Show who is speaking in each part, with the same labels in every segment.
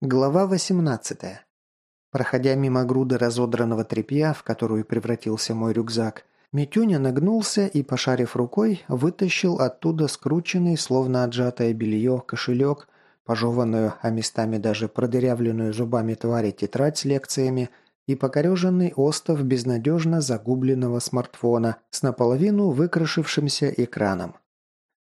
Speaker 1: Глава 18. Проходя мимо груды разодранного тряпья, в которую превратился мой рюкзак, Митюня нагнулся и, пошарив рукой, вытащил оттуда скрученный, словно отжатое белье, кошелек, пожеванную, а местами даже продырявленную зубами твари тетрадь с лекциями и покореженный остов безнадежно загубленного смартфона с наполовину выкрашившимся экраном.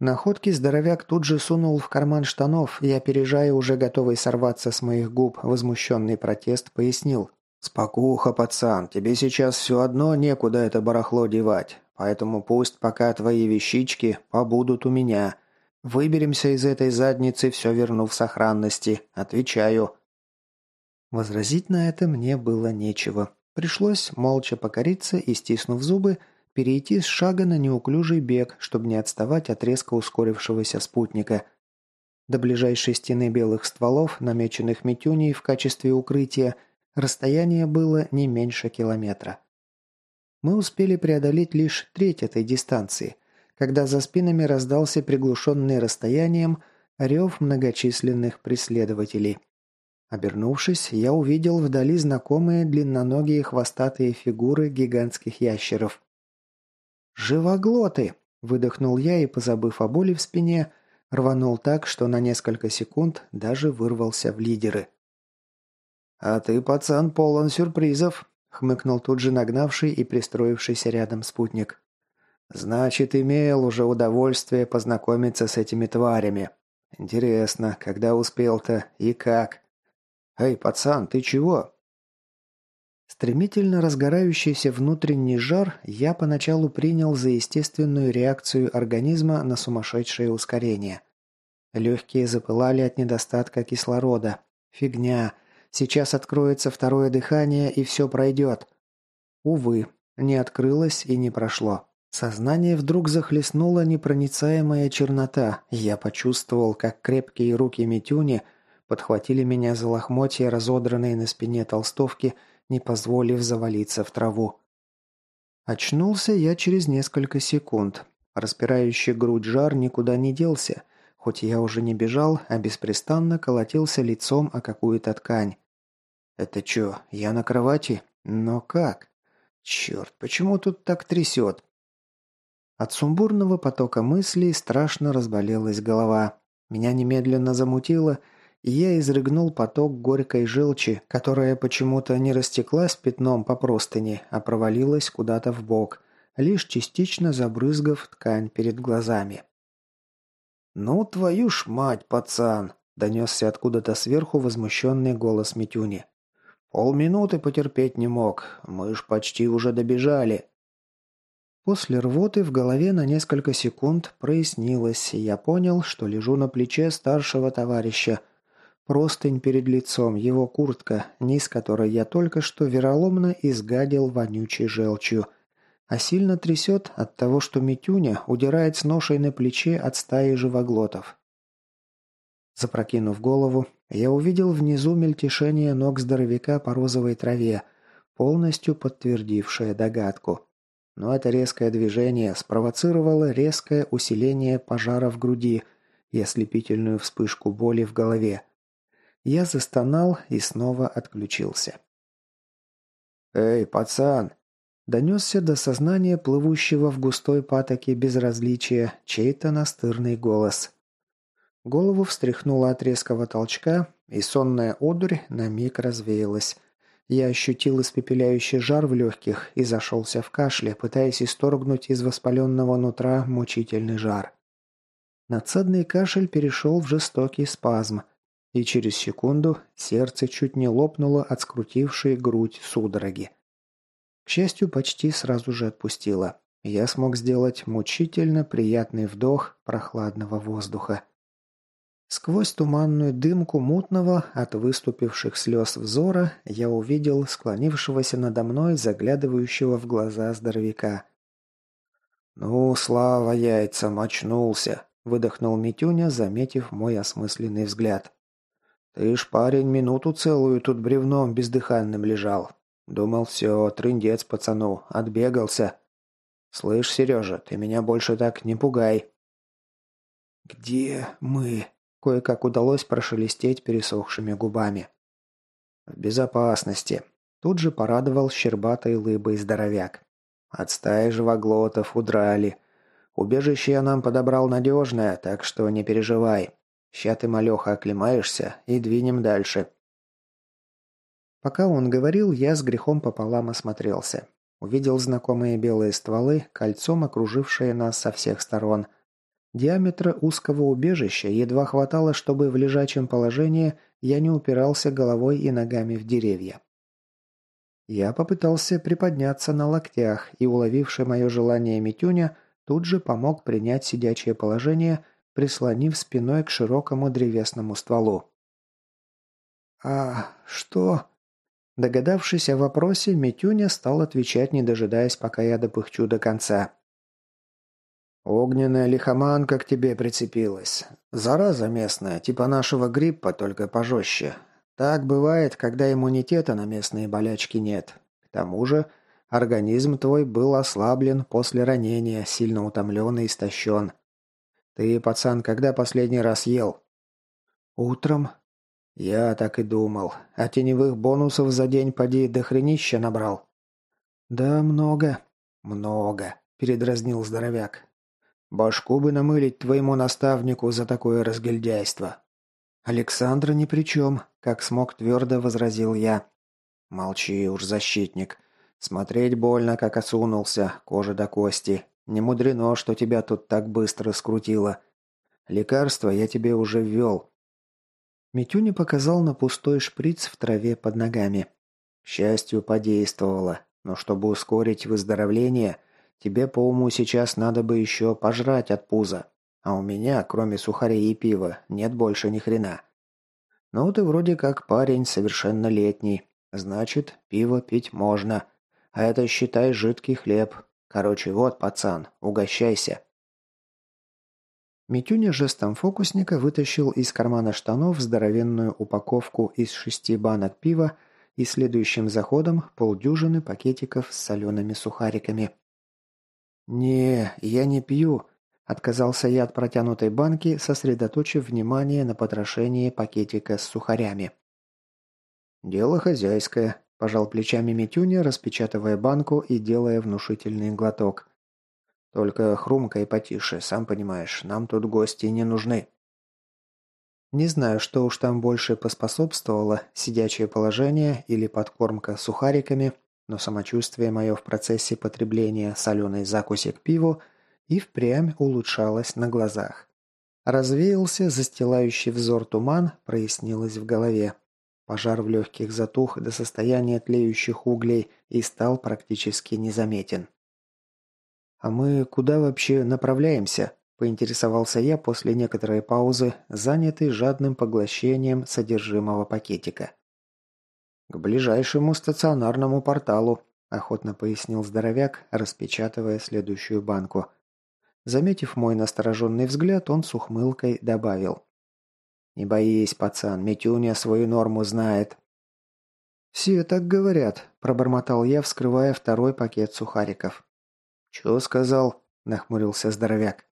Speaker 1: Находки здоровяк тут же сунул в карман штанов и, опережая уже готовый сорваться с моих губ возмущенный протест, пояснил. «Спокуха, пацан, тебе сейчас все одно некуда это барахло девать, поэтому пусть пока твои вещички побудут у меня. Выберемся из этой задницы, все верну в сохранности. Отвечаю». Возразить на это мне было нечего. Пришлось молча покориться и, стиснув зубы, перейти с шага на неуклюжий бег, чтобы не отставать от резко ускорившегося спутника. До ближайшей стены белых стволов, намеченных Митюней в качестве укрытия, расстояние было не меньше километра. Мы успели преодолеть лишь треть этой дистанции, когда за спинами раздался приглушенный расстоянием рев многочисленных преследователей. Обернувшись, я увидел вдали знакомые длинноногие хвостатые фигуры гигантских ящеров. «Живоглоты!» – выдохнул я и, позабыв о боли в спине, рванул так, что на несколько секунд даже вырвался в лидеры. «А ты, пацан, полон сюрпризов», – хмыкнул тут же нагнавший и пристроившийся рядом спутник. «Значит, имел уже удовольствие познакомиться с этими тварями. Интересно, когда успел-то и как?» «Эй, пацан, ты чего?» Стремительно разгорающийся внутренний жар я поначалу принял за естественную реакцию организма на сумасшедшее ускорение. Легкие запылали от недостатка кислорода. Фигня. Сейчас откроется второе дыхание и все пройдет. Увы, не открылось и не прошло. Сознание вдруг захлестнула непроницаемая чернота. Я почувствовал, как крепкие руки Митюни подхватили меня за лохмотья, разодранные на спине толстовки, не позволив завалиться в траву. Очнулся я через несколько секунд. Распирающий грудь жар никуда не делся, хоть я уже не бежал, а беспрестанно колотился лицом о какую-то ткань. «Это чё, я на кровати? Но как? Чёрт, почему тут так трясет?» От сумбурного потока мыслей страшно разболелась голова. Меня немедленно замутило – я изрыгнул поток горькой желчи, которая почему-то не растеклась пятном по простыне, а провалилась куда-то в бок, лишь частично забрызгав ткань перед глазами. «Ну, твою ж мать, пацан!» – донесся откуда-то сверху возмущенный голос Митюни. «Полминуты потерпеть не мог, мы ж почти уже добежали». После рвоты в голове на несколько секунд прояснилось, и я понял, что лежу на плече старшего товарища, Простынь перед лицом, его куртка, низ которой я только что вероломно изгадил вонючей желчью. А сильно трясет от того, что Митюня удирает с ношей на плече от стаи живоглотов. Запрокинув голову, я увидел внизу мельтешение ног здоровяка по розовой траве, полностью подтвердившее догадку. Но это резкое движение спровоцировало резкое усиление пожара в груди и ослепительную вспышку боли в голове. Я застонал и снова отключился. «Эй, пацан!» Донесся до сознания плывущего в густой патоке безразличия чей-то настырный голос. Голову встряхнуло от резкого толчка, и сонная одурь на миг развеялась. Я ощутил испепеляющий жар в легких и зашелся в кашле, пытаясь исторгнуть из воспаленного нутра мучительный жар. Надсадный кашель перешел в жестокий спазм – и через секунду сердце чуть не лопнуло от скрутившей грудь судороги. К счастью, почти сразу же отпустило. Я смог сделать мучительно приятный вдох прохладного воздуха. Сквозь туманную дымку мутного от выступивших слез взора я увидел склонившегося надо мной, заглядывающего в глаза здоровяка. «Ну, слава яйцам, очнулся!» – выдохнул Митюня, заметив мой осмысленный взгляд. Ты ж, парень, минуту целую тут бревном бездыханным лежал. Думал, все, трындец пацану, отбегался. Слышь, Сережа, ты меня больше так не пугай. «Где мы?» Кое-как удалось прошелестеть пересохшими губами. «В безопасности», – тут же порадовал щербатой лыбой здоровяк. «От стаи живоглотов удрали. Убежище я нам подобрал надежное, так что не переживай. Ща ты, малеха, оклемаешься и двинем дальше». Пока он говорил, я с грехом пополам осмотрелся. Увидел знакомые белые стволы, кольцом окружившие нас со всех сторон. Диаметра узкого убежища едва хватало, чтобы в лежачем положении я не упирался головой и ногами в деревья. Я попытался приподняться на локтях, и уловивший мое желание Митюня тут же помог принять сидячее положение, прислонив спиной к широкому древесному стволу. «А что?» Догадавшись о вопросе, Митюня стал отвечать, не дожидаясь, пока я допыхчу до конца. «Огненная лихоманка к тебе прицепилась. Зараза местная, типа нашего гриппа, только пожестче. Так бывает, когда иммунитета на местные болячки нет. К тому же, организм твой был ослаблен после ранения, сильно утомлен и истощен. Ты, пацан, когда последний раз ел?» «Утром», «Я так и думал. А теневых бонусов за день поди до хренища набрал». «Да, много». «Много», – передразнил здоровяк. «Башку бы намылить твоему наставнику за такое разгильдяйство». «Александра ни при чем», – как смог твердо возразил я. «Молчи уж, защитник. Смотреть больно, как осунулся, кожа до кости. Не мудрено, что тебя тут так быстро скрутило. Лекарство я тебе уже ввел. Митюня показал на пустой шприц в траве под ногами. К счастью, подействовало. Но чтобы ускорить выздоровление, тебе по уму сейчас надо бы еще пожрать от пуза. А у меня, кроме сухарей и пива, нет больше ни хрена. Ну, ты вроде как парень совершеннолетний. Значит, пиво пить можно. А это, считай, жидкий хлеб. Короче, вот, пацан, угощайся. Митюня жестом фокусника вытащил из кармана штанов здоровенную упаковку из шести банок пива и следующим заходом полдюжины пакетиков с солеными сухариками. «Не, я не пью», – отказался я от протянутой банки, сосредоточив внимание на потрошении пакетика с сухарями. «Дело хозяйское», – пожал плечами Митюня, распечатывая банку и делая внушительный глоток. Только хрумкай потише, сам понимаешь, нам тут гости не нужны». Не знаю, что уж там больше поспособствовало, сидячее положение или подкормка сухариками, но самочувствие мое в процессе потребления соленой закуси к пиву и впрямь улучшалось на глазах. Развеялся застилающий взор туман, прояснилось в голове. Пожар в легких затух до состояния тлеющих углей и стал практически незаметен. «А мы куда вообще направляемся?» – поинтересовался я после некоторой паузы, занятый жадным поглощением содержимого пакетика. «К ближайшему стационарному порталу», – охотно пояснил здоровяк, распечатывая следующую банку. Заметив мой настороженный взгляд, он с ухмылкой добавил. «Не боись, пацан, Митюня свою норму знает». «Все так говорят», – пробормотал я, вскрывая второй пакет сухариков. «Чё сказал?» – нахмурился здоровяк.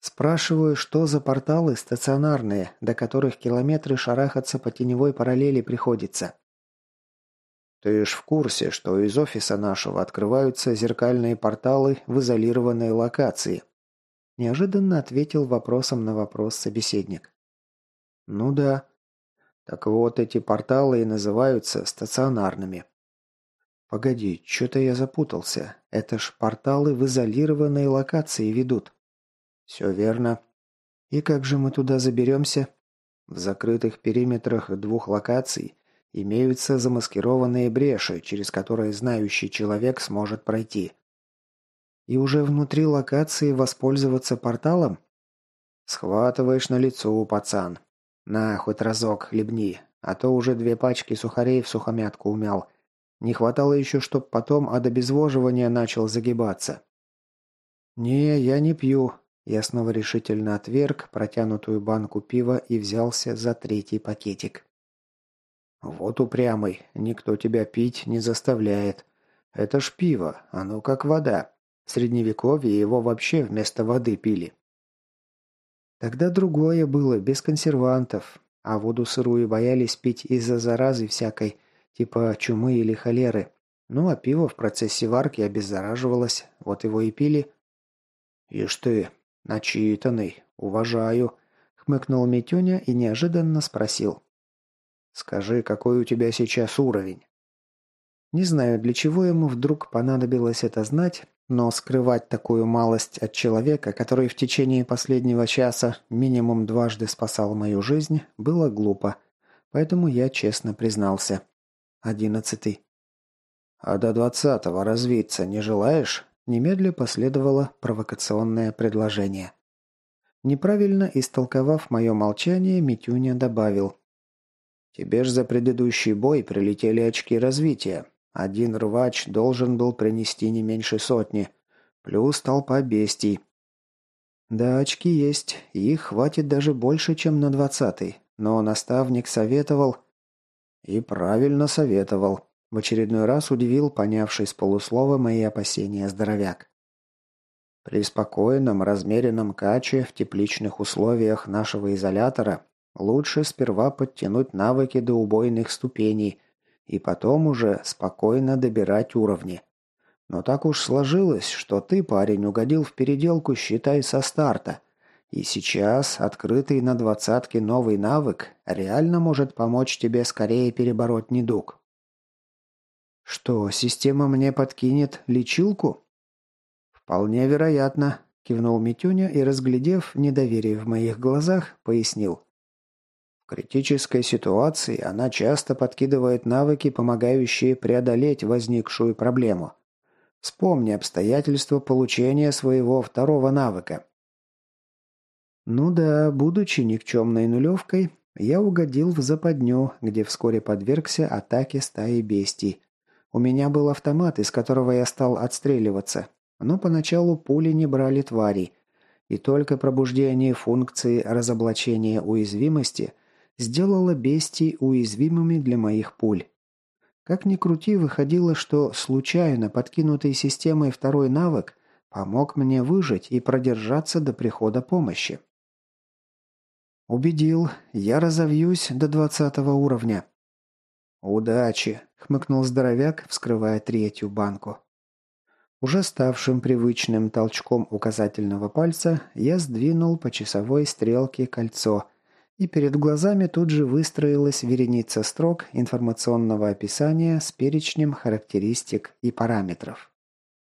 Speaker 1: «Спрашиваю, что за порталы стационарные, до которых километры шарахаться по теневой параллели приходится?» «Ты ж в курсе, что из офиса нашего открываются зеркальные порталы в изолированной локации?» Неожиданно ответил вопросом на вопрос собеседник. «Ну да. Так вот, эти порталы и называются стационарными. «Погоди, что-то я запутался. Это ж порталы в изолированной локации ведут». «Все верно. И как же мы туда заберемся?» В закрытых периметрах двух локаций имеются замаскированные бреши, через которые знающий человек сможет пройти. И уже внутри локации воспользоваться порталом? Схватываешь на лицо, пацан. На, хоть разок хлебни, а то уже две пачки сухарей в сухомятку умял. Не хватало еще, чтоб потом от обезвоживания начал загибаться. «Не, я не пью», – я снова решительно отверг протянутую банку пива и взялся за третий пакетик. «Вот упрямый, никто тебя пить не заставляет. Это ж пиво, оно как вода. В средневековье его вообще вместо воды пили». Тогда другое было, без консервантов, а воду сырую боялись пить из-за заразы всякой, типа чумы или холеры. Ну а пиво в процессе варки обеззараживалось, вот его и пили. «Ишь ты, начитанный, уважаю», — хмыкнул Митюня и неожиданно спросил. «Скажи, какой у тебя сейчас уровень?» Не знаю, для чего ему вдруг понадобилось это знать, но скрывать такую малость от человека, который в течение последнего часа минимум дважды спасал мою жизнь, было глупо. Поэтому я честно признался. Одиннадцатый. «А до двадцатого развиться не желаешь?» Немедля последовало провокационное предложение. Неправильно истолковав мое молчание, Митюня добавил. «Тебе ж за предыдущий бой прилетели очки развития. Один рвач должен был принести не меньше сотни. Плюс толпа бестий. Да, очки есть. Их хватит даже больше, чем на двадцатый. Но наставник советовал... И правильно советовал. В очередной раз удивил понявший с полуслова мои опасения здоровяк. При спокойном, размеренном каче в тепличных условиях нашего изолятора лучше сперва подтянуть навыки до убойных ступеней, и потом уже спокойно добирать уровни. Но так уж сложилось, что ты, парень, угодил в переделку, считай, со старта. И сейчас открытый на двадцатке новый навык реально может помочь тебе скорее перебороть недуг. «Что, система мне подкинет лечилку?» «Вполне вероятно», – кивнул Митюня и, разглядев недоверие в моих глазах, пояснил. Критической ситуации она часто подкидывает навыки, помогающие преодолеть возникшую проблему. Вспомни обстоятельства получения своего второго навыка. Ну да, будучи никчемной нулевкой, я угодил в западню, где вскоре подвергся атаке стаи бестий. У меня был автомат, из которого я стал отстреливаться, но поначалу пули не брали тварей, и только пробуждение функции разоблачения уязвимости – сделала бестий уязвимыми для моих пуль. Как ни крути, выходило, что случайно подкинутый системой второй навык помог мне выжить и продержаться до прихода помощи. «Убедил, я разовьюсь до двадцатого уровня». «Удачи!» – хмыкнул здоровяк, вскрывая третью банку. Уже ставшим привычным толчком указательного пальца я сдвинул по часовой стрелке кольцо – и перед глазами тут же выстроилась вереница строк информационного описания с перечнем характеристик и параметров.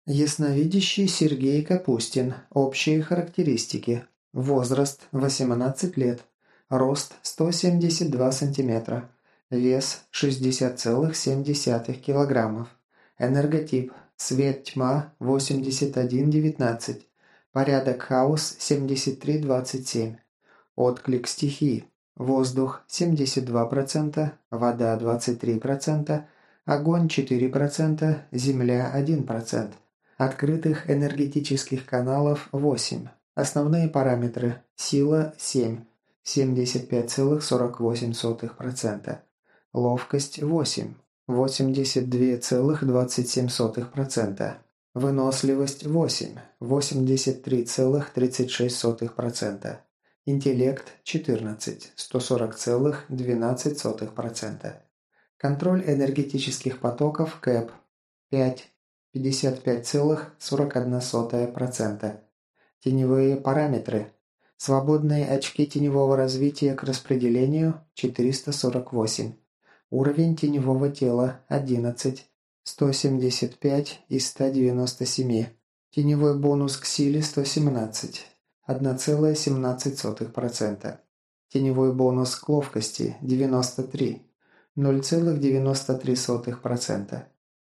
Speaker 1: Ясновидящий Сергей Капустин. Общие характеристики. Возраст 18 лет. Рост 172 см. Вес 60,7 кг. Энерготип. Свет-тьма 8119. Порядок хаос 7327. Отклик стихий. Воздух 72%, вода 23%, огонь 4%, земля 1%. Открытых энергетических каналов 8. Основные параметры. Сила 7. 75,48%. Ловкость 8. 82,27%. Выносливость 8. 83,36%. Интеллект 14, 140,12%. Контроль энергетических потоков КЭП 5, 55,41%. Теневые параметры. Свободные очки теневого развития к распределению 448. Уровень теневого тела 11, 175 из 197. Теневой бонус к силе 117. 1,17%. Теневой бонус к ловкости – 93, 0,93%.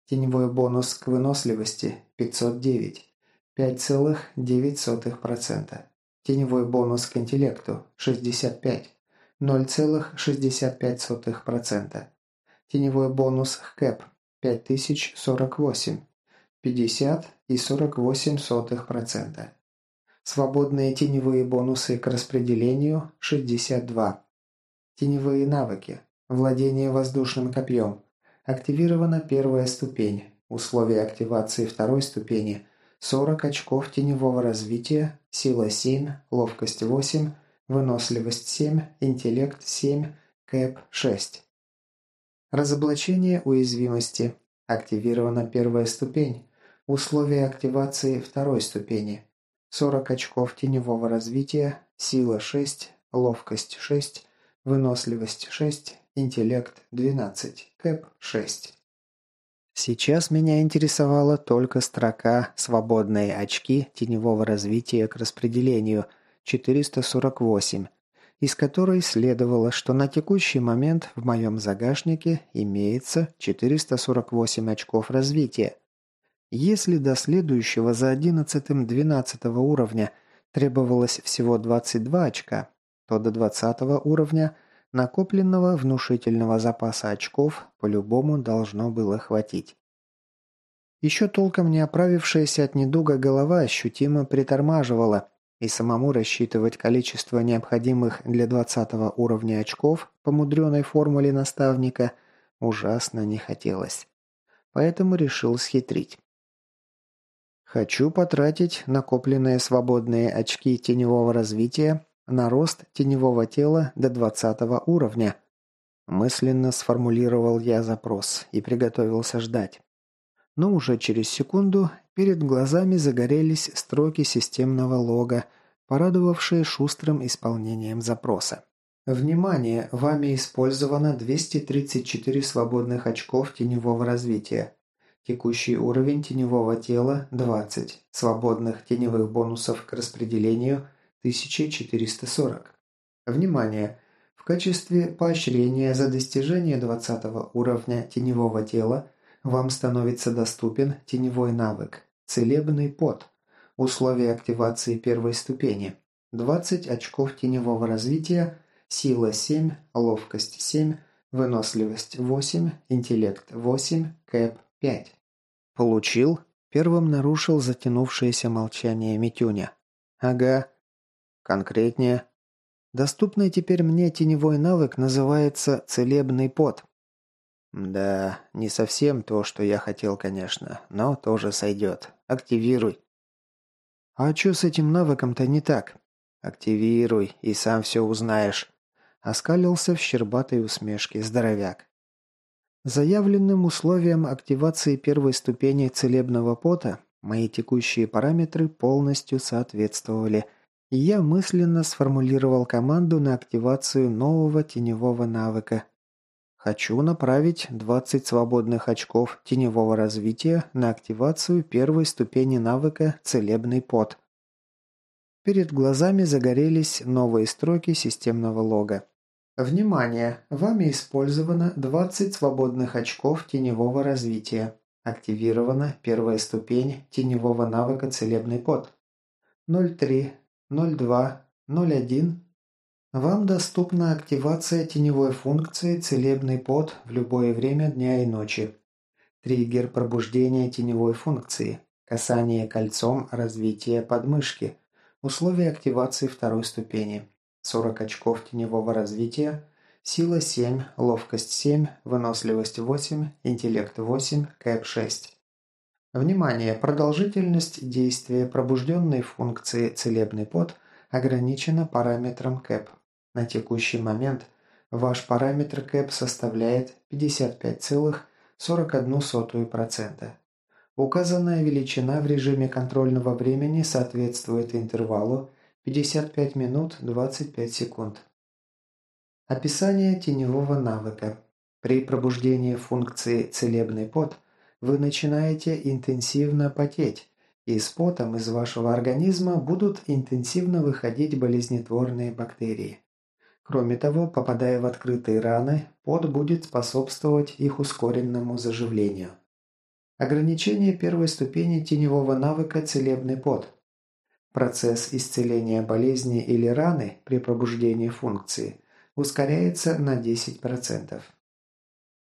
Speaker 1: Теневой бонус к выносливости – 509, 5,9%. Теневой бонус к интеллекту – 65, 0,65%. Теневой бонус к КЭП – 5048, 50 и 48%. Свободные теневые бонусы к распределению – 62. Теневые навыки. Владение воздушным копьем. Активирована первая ступень. Условия активации второй ступени – 40 очков теневого развития, сила 7, ловкость 8, выносливость 7, интеллект 7, кэп 6. Разоблачение уязвимости. Активирована первая ступень. Условия активации второй ступени. 40 очков теневого развития, сила 6, ловкость 6, выносливость 6, интеллект 12, кэп 6. Сейчас меня интересовала только строка «Свободные очки теневого развития к распределению» 448, из которой следовало, что на текущий момент в моем загашнике имеется 448 очков развития. Если до следующего за 11-12 уровня требовалось всего 22 очка, то до 20 уровня – Накопленного внушительного запаса очков по-любому должно было хватить. Еще толком не оправившаяся от недуга голова ощутимо притормаживала, и самому рассчитывать количество необходимых для 20 уровня очков по мудреной формуле наставника ужасно не хотелось. Поэтому решил схитрить. Хочу потратить накопленные свободные очки теневого развития на рост теневого тела до 20 уровня. Мысленно сформулировал я запрос и приготовился ждать. Но уже через секунду перед глазами загорелись строки системного лога, порадовавшие шустрым исполнением запроса. Внимание! Вами использовано 234 свободных очков теневого развития. Текущий уровень теневого тела – 20. Свободных теневых бонусов к распределению – 1440. Внимание! В качестве поощрения за достижение 20 уровня теневого тела вам становится доступен теневой навык «Целебный пот». Условия активации первой ступени. 20 очков теневого развития, сила 7, ловкость 7, выносливость 8, интеллект 8, кэп 5. Получил? Первым нарушил затянувшееся молчание Митюня. Ага, Конкретнее. Доступный теперь мне теневой навык называется «Целебный пот». Да, не совсем то, что я хотел, конечно, но тоже сойдет. Активируй. А что с этим навыком-то не так? Активируй, и сам все узнаешь. Оскалился в щербатой усмешке здоровяк. Заявленным условием активации первой ступени целебного пота мои текущие параметры полностью соответствовали – и я мысленно сформулировал команду на активацию нового теневого навыка. Хочу направить 20 свободных очков теневого развития на активацию первой ступени навыка «Целебный пот». Перед глазами загорелись новые строки системного лога. Внимание! Вами использовано 20 свободных очков теневого развития. Активирована первая ступень теневого навыка «Целебный пот». 03. 02, 01. Вам доступна активация теневой функции «Целебный пот» в любое время дня и ночи. Триггер пробуждения теневой функции. Касание кольцом развития подмышки. Условия активации второй ступени. 40 очков теневого развития. Сила 7, ловкость 7, выносливость 8, интеллект 8, кэп 6. Внимание! Продолжительность действия пробужденной функции «Целебный пот» ограничена параметром КЭП. На текущий момент ваш параметр КЭП составляет 55,41%. Указанная величина в режиме контрольного времени соответствует интервалу 55 минут 25 секунд. Описание теневого навыка. При пробуждении функции «Целебный пот» вы начинаете интенсивно потеть, и с потом из вашего организма будут интенсивно выходить болезнетворные бактерии. Кроме того, попадая в открытые раны, пот будет способствовать их ускоренному заживлению. Ограничение первой ступени теневого навыка «Целебный пот». Процесс исцеления болезни или раны при пробуждении функции ускоряется на 10%.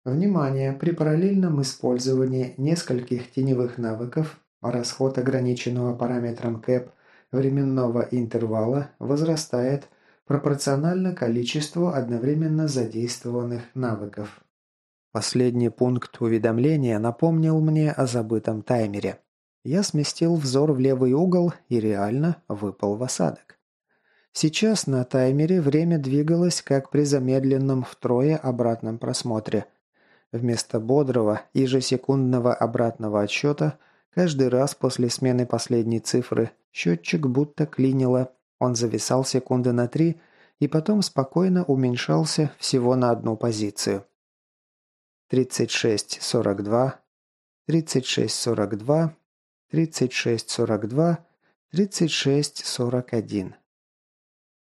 Speaker 1: Внимание! При параллельном использовании нескольких теневых навыков расход ограниченного параметром КЭП временного интервала возрастает пропорционально количеству одновременно задействованных навыков. Последний пункт уведомления напомнил мне о забытом таймере. Я сместил взор в левый угол и реально выпал в осадок. Сейчас на таймере время двигалось, как при замедленном втрое обратном просмотре. Вместо бодрого, ежесекундного обратного отсчета, каждый раз после смены последней цифры, счетчик будто клинило, он зависал секунды на три и потом спокойно уменьшался всего на одну позицию. 36-42, 36-42, 36-42, 36-41.